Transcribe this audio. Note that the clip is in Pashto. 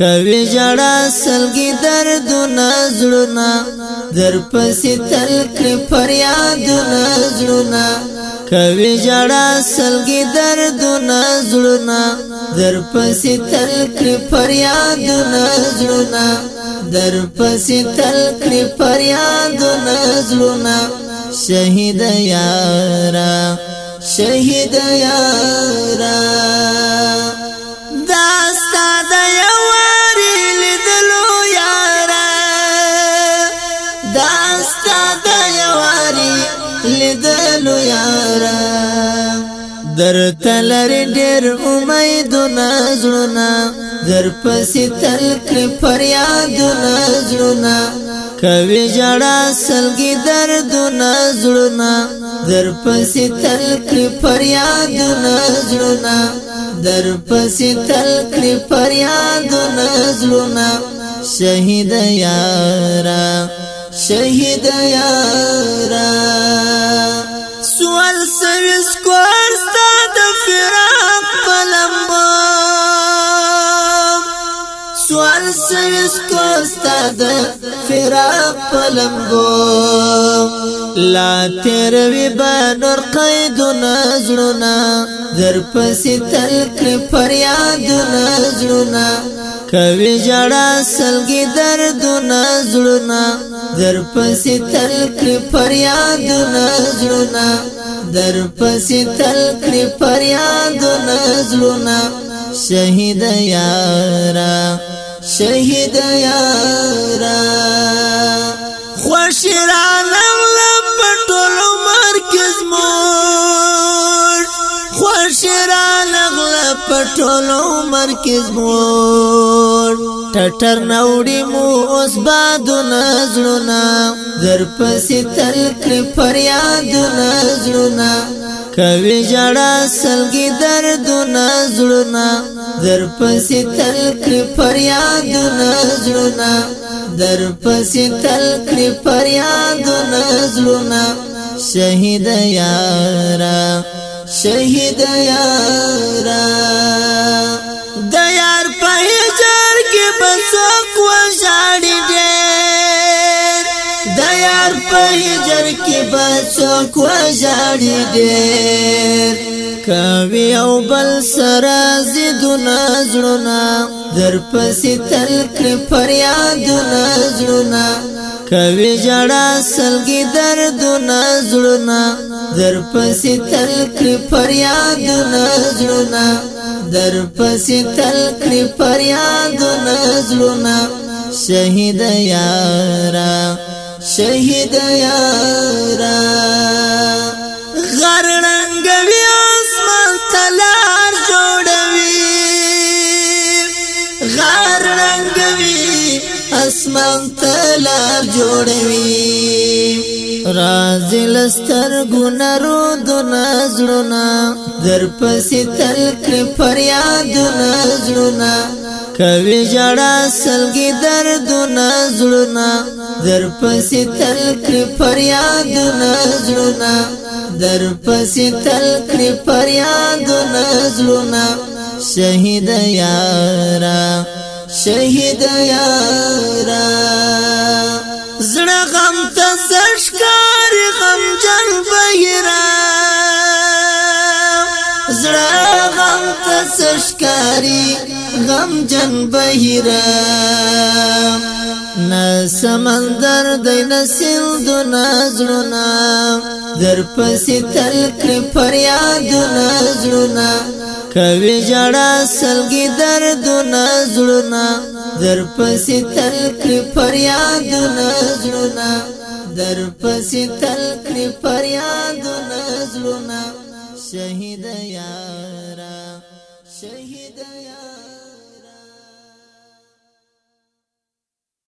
کوي جړا سلګي درد نزړنا در پسې تل کړ فریاد نزړنا کوي جړا سلګي درد نزړنا در پسې تل کړ فریاد نزړنا در پسې تل کړ فریاد نزړنا شهید یارا شهید یارا لیدلو یارا در تلر ډېر امیدونه زړونه در پسې تل کړې فریادونه زړونه کوي ژړا سلګي دردونه زړونه در پسې تل کړې فریادونه زړونه در پسې تل کړې فریادونه زړونه شهید یارا شهید یارا سوال سویس کور ستا د فراق پلمبا سوال سویس کور ستا د فراق پلمبا لا تیر وی بنور قید نظرنا در پس تل کر فریاد نظرنا کوي جړا سلګي دردونه زړونه در پسې تل کړ فریادونه زړونه در پسې تل کړ فریادونه زړونه شهید یارا شهید یارا خوش رانه لپټول مرکز مور خوش رانه لپټول مرکز مور ټټر نوړي مو اوس بادو نزړونا در پسې تل کړ فریاد نزړونا کوي جړا سلګي درد نزړونا در پسې تل کړ فریاد نزړونا در پسې تل کړ فریاد نزړونا شهید یارا شهید یارا یار په جر کې بچو کو ژړې ډېر کوي او بل سره زیدونه زړونه در پسې تل کړ فریادونه زړونه کوي جړا سلګي دردونه زړونه در پسې تل کړ فریادونه زړونه در پسې تل کړ فریادونه زړونه شهید یارا شهید یارا غرنګوي اسمان تلار جوړوي غرنګوي اسمان تلار جوړوي رازی لستر گنرو دو نزلونا در پسی تل کری پریادو نزلونا کوي جړا سلګي دردونه زړونه در پسې تل کړ فریادونه زړونه در پسې تل کړ فریادونه زړونه شهید یارا شهید یارا زړه غم ته زشکار غم جن بهرا زړه غم ته زشکاری غم جن بهیرا نا سمندر دی نسل دو نازلونا در پسی تل کری پریاد دو نازلونا کوي جړا سلګي درد نه زړونه در پسې تل کړ فریاد نه زړونه در پسې تل کړ فریاد نه زړونه شهید یارا شهید یارا